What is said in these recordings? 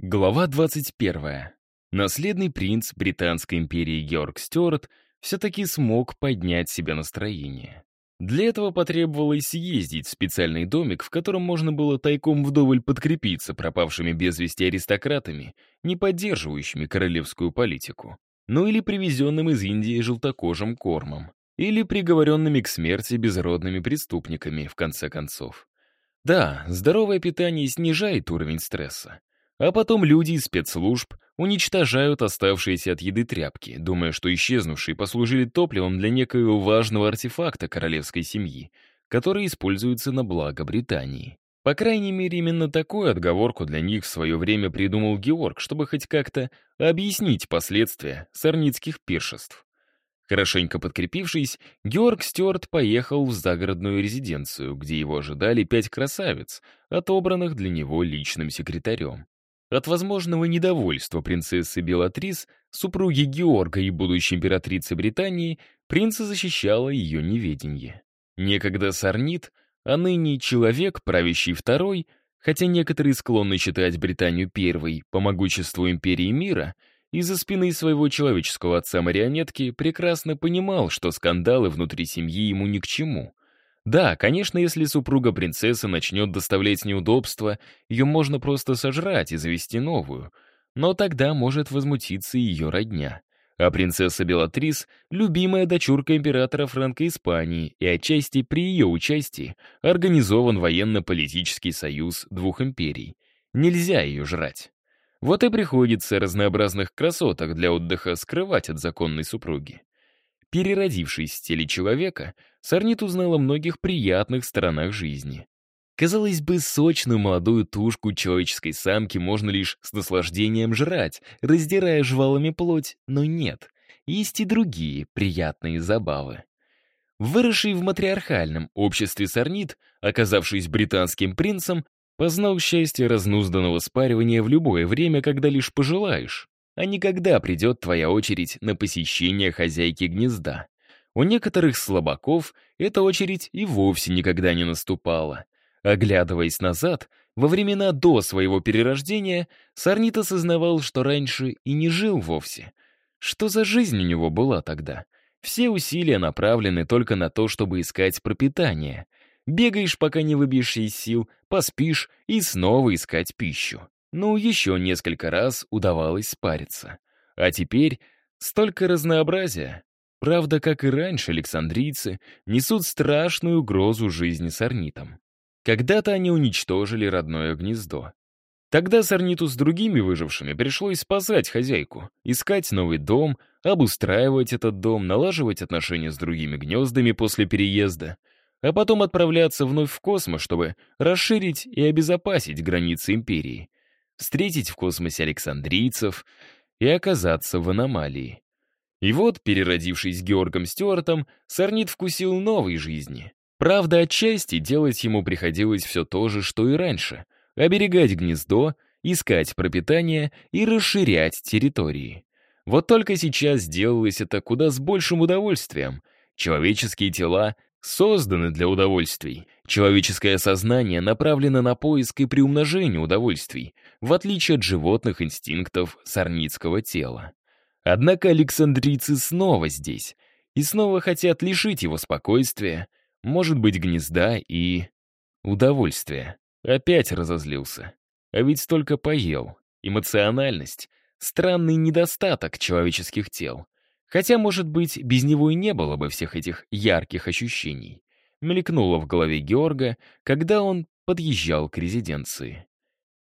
Глава 21. Наследный принц Британской империи Георг Стюарт все-таки смог поднять себе настроение. Для этого потребовалось съездить в специальный домик, в котором можно было тайком вдоволь подкрепиться пропавшими без вести аристократами, не поддерживающими королевскую политику, ну или привезенным из Индии желтокожим кормом, или приговоренными к смерти безродными преступниками, в конце концов. Да, здоровое питание снижает уровень стресса, а потом люди из спецслужб уничтожают оставшиеся от еды тряпки, думая, что исчезнувшие послужили топливом для некоего важного артефакта королевской семьи, который используется на благо Британии. По крайней мере, именно такую отговорку для них в свое время придумал Георг, чтобы хоть как-то объяснить последствия сорницких пиршеств. Хорошенько подкрепившись, Георг Стюарт поехал в загородную резиденцию, где его ожидали пять красавиц, отобранных для него личным секретарем. От возможного недовольства принцессы Белатрис, супруги Георга и будущей императрицы Британии, принца защищала ее неведенье. Некогда сорнит, а ныне человек, правящий второй, хотя некоторые склонны считать Британию первой по могуществу империи мира, из-за спины своего человеческого отца-марионетки прекрасно понимал, что скандалы внутри семьи ему ни к чему. Да, конечно, если супруга принцессы начнет доставлять неудобства, ее можно просто сожрать и завести новую. Но тогда может возмутиться ее родня. А принцесса Белатрис — любимая дочурка императора Франко-Испании, и отчасти при ее участии организован военно-политический союз двух империй. Нельзя ее жрать. Вот и приходится разнообразных красоток для отдыха скрывать от законной супруги. Переродившись в теле человека, Сорнит узнал о многих приятных сторонах жизни. Казалось бы, сочную молодую тушку человеческой самки можно лишь с наслаждением жрать, раздирая жвалами плоть, но нет, есть и другие приятные забавы. Выросший в матриархальном обществе Сорнит, оказавшись британским принцем, познал счастье разнузданного спаривания в любое время, когда лишь пожелаешь а не когда придет твоя очередь на посещение хозяйки гнезда. У некоторых слабаков эта очередь и вовсе никогда не наступала. Оглядываясь назад, во времена до своего перерождения, Сарнит осознавал, что раньше и не жил вовсе. Что за жизнь у него была тогда? Все усилия направлены только на то, чтобы искать пропитание. Бегаешь, пока не выбьешься из сил, поспишь и снова искать пищу. Ну, еще несколько раз удавалось спариться. А теперь столько разнообразия. Правда, как и раньше, александрийцы несут страшную угрозу жизни сорнитам. Когда-то они уничтожили родное гнездо. Тогда Сорниту с другими выжившими пришлось спасать хозяйку, искать новый дом, обустраивать этот дом, налаживать отношения с другими гнездами после переезда, а потом отправляться вновь в космос, чтобы расширить и обезопасить границы империи встретить в космосе александрийцев и оказаться в аномалии. И вот, переродившись Георгом Стюартом, Сорнит вкусил новой жизни. Правда, отчасти делать ему приходилось все то же, что и раньше — оберегать гнездо, искать пропитание и расширять территории. Вот только сейчас делалось это куда с большим удовольствием. Человеческие тела созданы для удовольствий. Человеческое сознание направлено на поиск и приумножение удовольствий, в отличие от животных инстинктов сорницкого тела. Однако александрийцы снова здесь, и снова хотят лишить его спокойствия, может быть, гнезда и... удовольствия. Опять разозлился. А ведь столько поел. Эмоциональность — странный недостаток человеческих тел. Хотя, может быть, без него и не было бы всех этих ярких ощущений. Мелькнуло в голове Георга, когда он подъезжал к резиденции.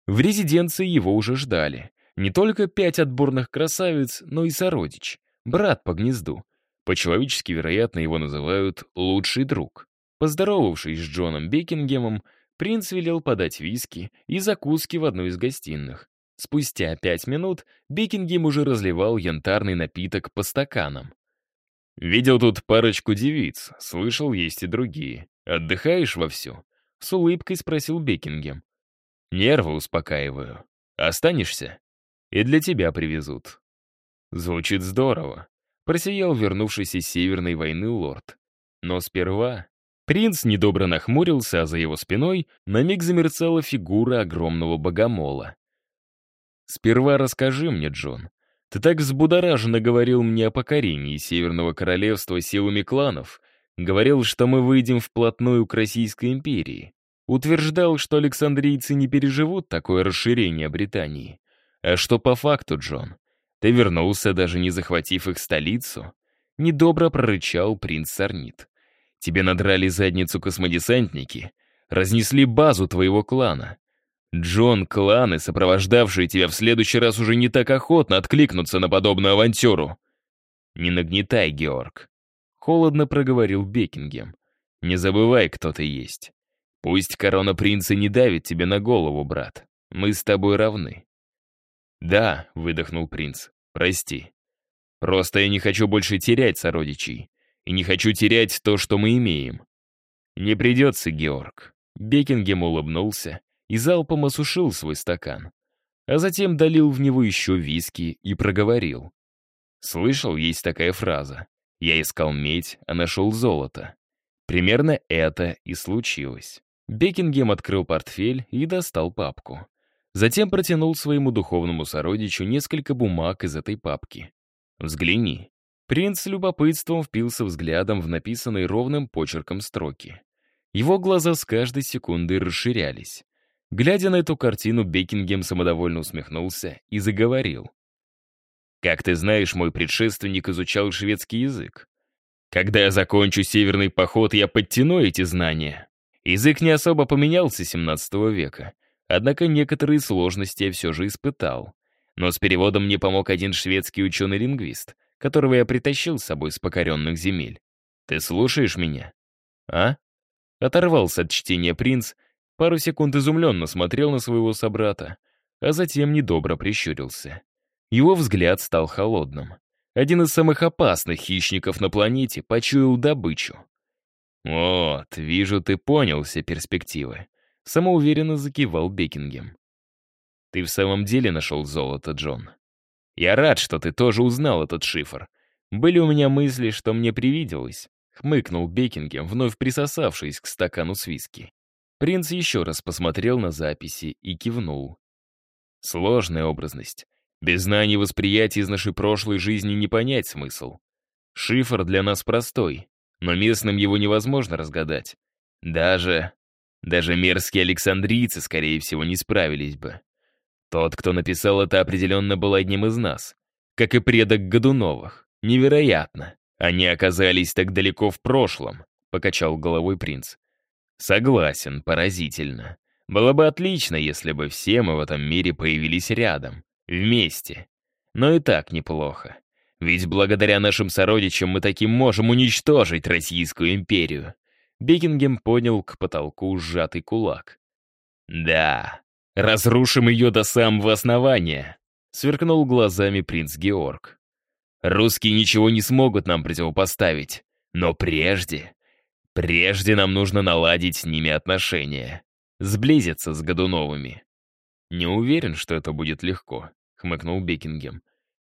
В резиденции его уже ждали. Не только пять отборных красавиц, но и сородич, брат по гнезду. По-человечески, вероятно, его называют «лучший друг». Поздоровавшись с Джоном Бекингемом, принц велел подать виски и закуски в одну из гостиных. Спустя пять минут Бекингем уже разливал янтарный напиток по стаканам. «Видел тут парочку девиц, слышал, есть и другие. Отдыхаешь вовсю?» — с улыбкой спросил Бекингем. «Нервы успокаиваю. Останешься? И для тебя привезут». Звучит здорово. Просиял вернувшийся из Северной войны лорд. Но сперва принц недобро нахмурился, а за его спиной на миг замерцала фигура огромного богомола. Сперва расскажи мне, Джон. Ты так взбудораженно говорил мне о покорении Северного Королевства силами кланов, говорил, что мы выйдем вплотную к Российской империи, утверждал, что александрийцы не переживут такое расширение Британии. А что по факту, Джон? Ты вернулся, даже не захватив их столицу? Недобро прорычал принц Сорнит. Тебе надрали задницу космодесантники, разнесли базу твоего клана. Джон, кланы, сопровождавшие тебя в следующий раз уже не так охотно откликнутся на подобную авантюру. Не нагнетай, Георг. Холодно проговорил Бекингем. Не забывай, кто ты есть. Пусть корона принца не давит тебе на голову, брат. Мы с тобой равны. Да, выдохнул принц. Прости. Просто я не хочу больше терять сородичей. И не хочу терять то, что мы имеем. Не придется, Георг. Бекингем улыбнулся и залпом осушил свой стакан. А затем долил в него еще виски и проговорил. Слышал, есть такая фраза. Я искал медь, а нашел золото. Примерно это и случилось. Бекингем открыл портфель и достал папку. Затем протянул своему духовному сородичу несколько бумаг из этой папки. «Взгляни». Принц с любопытством впился взглядом в написанные ровным почерком строки. Его глаза с каждой секундой расширялись. Глядя на эту картину, Бекингем самодовольно усмехнулся и заговорил. «Как ты знаешь, мой предшественник изучал шведский язык. Когда я закончу северный поход, я подтяну эти знания. Язык не особо поменялся с 17 века, однако некоторые сложности я все же испытал. Но с переводом мне помог один шведский ученый-лингвист, которого я притащил с собой с покоренных земель. Ты слушаешь меня? А? Оторвался от чтения принц Пару секунд изумленно смотрел на своего собрата, а затем недобро прищурился. Его взгляд стал холодным. Один из самых опасных хищников на планете почуял добычу. «Вот, вижу, ты понял все перспективы», — самоуверенно закивал Бекингем. «Ты в самом деле нашел золото, Джон. Я рад, что ты тоже узнал этот шифр. Были у меня мысли, что мне привиделось», — хмыкнул Бекингем, вновь присосавшись к стакану с виски. Принц еще раз посмотрел на записи и кивнул. Сложная образность. Без знаний восприятия из нашей прошлой жизни не понять смысл. Шифр для нас простой, но местным его невозможно разгадать. Даже... Даже мерзкие александрийцы, скорее всего, не справились бы. Тот, кто написал это, определенно был одним из нас. Как и предок Годуновых. Невероятно. Они оказались так далеко в прошлом, — покачал головой принц. Согласен, поразительно. Было бы отлично, если бы все мы в этом мире появились рядом, вместе. Но и так неплохо. Ведь благодаря нашим сородичам мы таким можем уничтожить Российскую империю. Бекингем поднял к потолку сжатый кулак. «Да, разрушим ее до самого основания», — сверкнул глазами принц Георг. «Русские ничего не смогут нам противопоставить, но прежде Прежде нам нужно наладить с ними отношения. Сблизиться с Годуновыми. Не уверен, что это будет легко, хмыкнул Бекингем.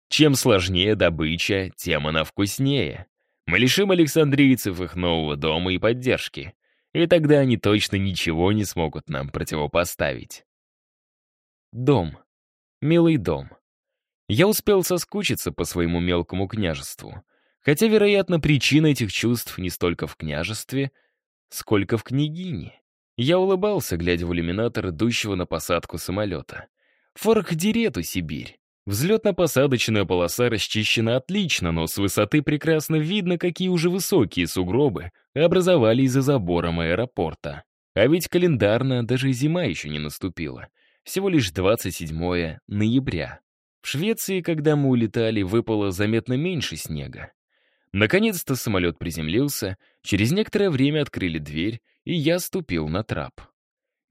Чем сложнее добыча, тем она вкуснее. Мы лишим александрийцев их нового дома и поддержки. И тогда они точно ничего не смогут нам противопоставить. Дом. Милый дом. Я успел соскучиться по своему мелкому княжеству. Хотя, вероятно, причина этих чувств не столько в княжестве, сколько в княгине. Я улыбался, глядя в иллюминатор идущего на посадку самолета. Форхдирету, Сибирь. Взлетно-посадочная полоса расчищена отлично, но с высоты прекрасно видно, какие уже высокие сугробы образовались за забором аэропорта. А ведь календарно даже зима еще не наступила. Всего лишь 27 ноября. В Швеции, когда мы улетали, выпало заметно меньше снега. Наконец-то самолет приземлился, через некоторое время открыли дверь, и я ступил на трап.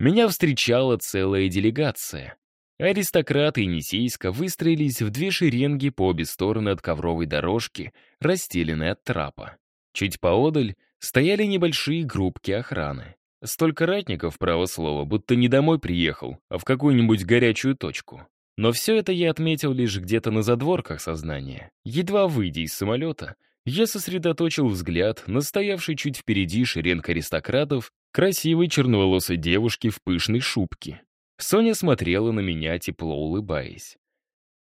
Меня встречала целая делегация. Аристократы Енисейска выстроились в две шеренги по обе стороны от ковровой дорожки, расстеленной от трапа. Чуть поодаль стояли небольшие группки охраны. Столько ратников, право слово, будто не домой приехал, а в какую-нибудь горячую точку. Но все это я отметил лишь где-то на задворках сознания. Едва выйдя из самолета, я сосредоточил взгляд на стоявшей чуть впереди шеренг аристократов красивой черноволосой девушки в пышной шубке. Соня смотрела на меня, тепло улыбаясь.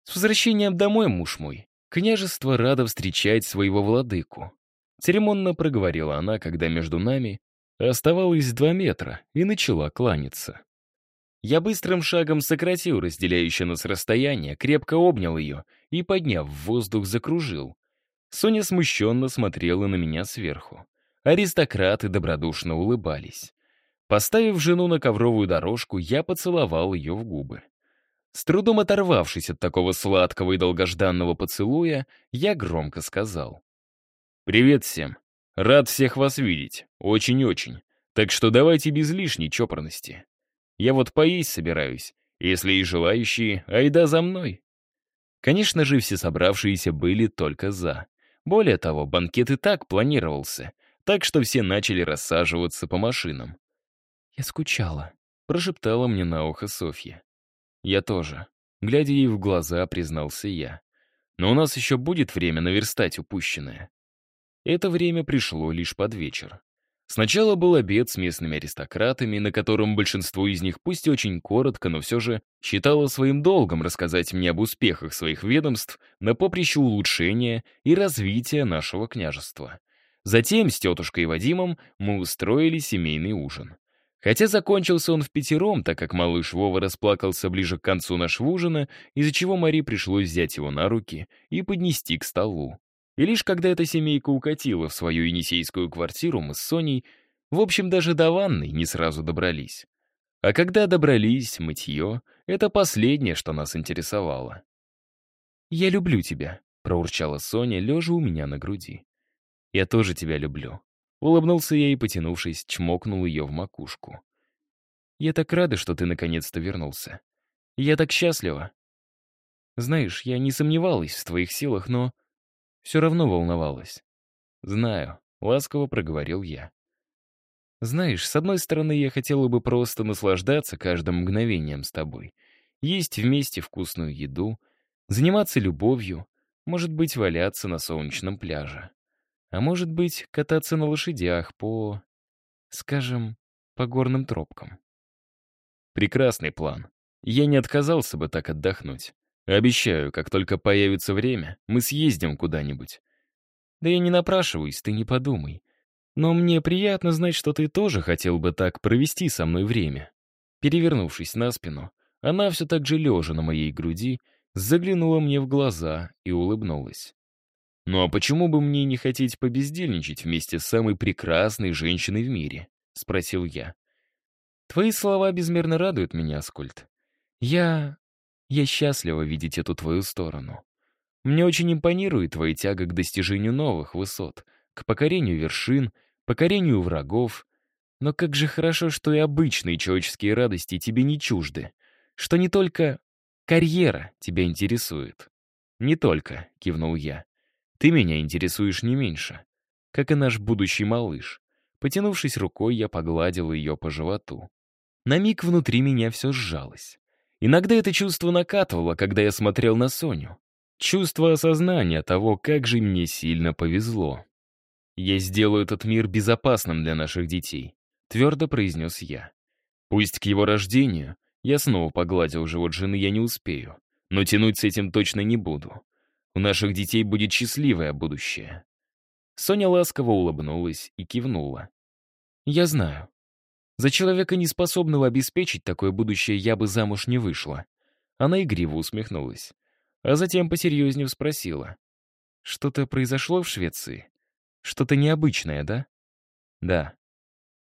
«С возвращением домой, муж мой. Княжество радо встречать своего владыку». Церемонно проговорила она, когда между нами оставалось два метра, и начала кланяться. Я быстрым шагом сократил разделяющее нас расстояние, крепко обнял ее и, подняв в воздух, закружил. Соня смущенно смотрела на меня сверху. Аристократы добродушно улыбались. Поставив жену на ковровую дорожку, я поцеловал ее в губы. С трудом оторвавшись от такого сладкого и долгожданного поцелуя, я громко сказал. «Привет всем. Рад всех вас видеть. Очень-очень. Так что давайте без лишней чопорности. Я вот поесть собираюсь. Если и желающие, айда за мной». Конечно же, все собравшиеся были только «за». Более того, банкет и так планировался, так что все начали рассаживаться по машинам. «Я скучала», — прошептала мне на ухо Софья. «Я тоже». Глядя ей в глаза, признался я. «Но у нас еще будет время наверстать упущенное». Это время пришло лишь под вечер. Сначала был обед с местными аристократами, на котором большинство из них, пусть и очень коротко, но все же считало своим долгом рассказать мне об успехах своих ведомств на поприще улучшения и развития нашего княжества. Затем с тетушкой Вадимом мы устроили семейный ужин. Хотя закончился он в пятером, так как малыш Вова расплакался ближе к концу нашего ужина, из-за чего Мари пришлось взять его на руки и поднести к столу. И лишь когда эта семейка укатила в свою енисейскую квартиру, мы с Соней, в общем, даже до ванной не сразу добрались. А когда добрались, мытье — это последнее, что нас интересовало. «Я люблю тебя», — проурчала Соня, лежа у меня на груди. «Я тоже тебя люблю», Улыбнулся я и, потянувшись, чмокнул ее в макушку. «Я так рада, что ты наконец-то вернулся. Я так счастлива. Знаешь, я не сомневалась в твоих силах, но все равно волновалась. Знаю, ласково проговорил я. Знаешь, с одной стороны, я хотела бы просто наслаждаться каждым мгновением с тобой, есть вместе вкусную еду, заниматься любовью, может быть, валяться на солнечном пляже. А может быть, кататься на лошадях по, скажем, по горным тропкам. Прекрасный план. Я не отказался бы так отдохнуть. Обещаю, как только появится время, мы съездим куда-нибудь. Да я не напрашиваюсь, ты не подумай. Но мне приятно знать, что ты тоже хотел бы так провести со мной время. Перевернувшись на спину, она все так же лежа на моей груди, заглянула мне в глаза и улыбнулась. «Ну а почему бы мне не хотеть побездельничать вместе с самой прекрасной женщиной в мире?» — спросил я. «Твои слова безмерно радуют меня, Аскольд. Я... я счастлива видеть эту твою сторону. Мне очень импонирует твоя тяга к достижению новых высот, к покорению вершин, покорению врагов. Но как же хорошо, что и обычные человеческие радости тебе не чужды, что не только карьера тебя интересует». «Не только», — кивнул я. Ты меня интересуешь не меньше, как и наш будущий малыш. Потянувшись рукой, я погладил ее по животу. На миг внутри меня все сжалось. Иногда это чувство накатывало, когда я смотрел на Соню. Чувство осознания того, как же мне сильно повезло. «Я сделаю этот мир безопасным для наших детей», — твердо произнес я. «Пусть к его рождению я снова погладил живот жены я не успею, но тянуть с этим точно не буду. У наших детей будет счастливое будущее». Соня ласково улыбнулась и кивнула. «Я знаю. За человека, неспособного обеспечить такое будущее, я бы замуж не вышла». Она игриво усмехнулась. А затем посерьезнее спросила. «Что-то произошло в Швеции? Что-то необычное, да?» «Да».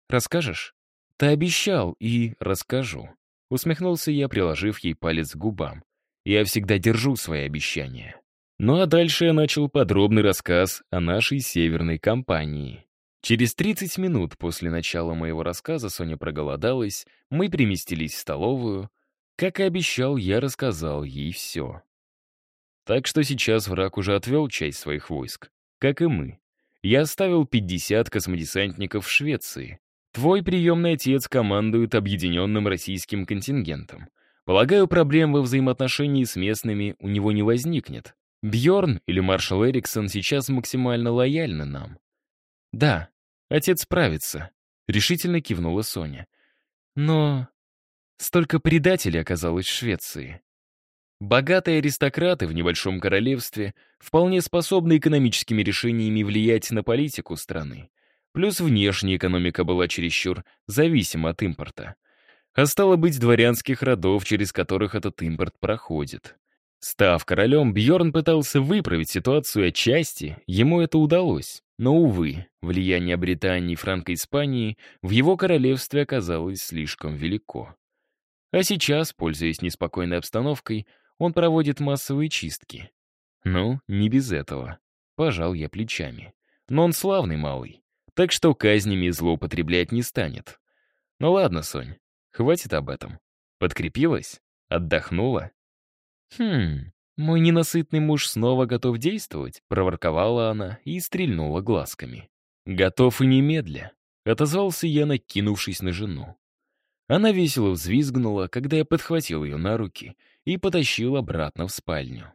«Расскажешь?» «Ты обещал, и расскажу». Усмехнулся я, приложив ей палец к губам. «Я всегда держу свои обещания». Ну а дальше я начал подробный рассказ о нашей северной компании. Через 30 минут после начала моего рассказа Соня проголодалась, мы переместились в столовую. Как и обещал, я рассказал ей все. Так что сейчас враг уже отвел часть своих войск, как и мы. Я оставил 50 космодесантников в Швеции. Твой приемный отец командует объединенным российским контингентом. Полагаю, проблем во взаимоотношении с местными у него не возникнет. Бьорн или маршал Эриксон сейчас максимально лояльны нам. Да, отец справится, решительно кивнула Соня. Но Столько предателей оказалось в Швеции. Богатые аристократы в небольшом королевстве вполне способны экономическими решениями влиять на политику страны. Плюс внешняя экономика была чересчур зависима от импорта. А стало быть, дворянских родов, через которых этот импорт проходит. Став королем, Бьорн пытался выправить ситуацию отчасти, ему это удалось. Но, увы, влияние Британии и Франко-Испании в его королевстве оказалось слишком велико. А сейчас, пользуясь неспокойной обстановкой, он проводит массовые чистки. Ну, не без этого. Пожал я плечами. Но он славный малый, так что казнями злоупотреблять не станет. Ну ладно, Сонь, хватит об этом. Подкрепилась? Отдохнула? Хм, мой ненасытный муж снова готов действовать, проворковала она и стрельнула глазками. Готов и немедля, отозвался я, накинувшись на жену. Она весело взвизгнула, когда я подхватил ее на руки и потащил обратно в спальню.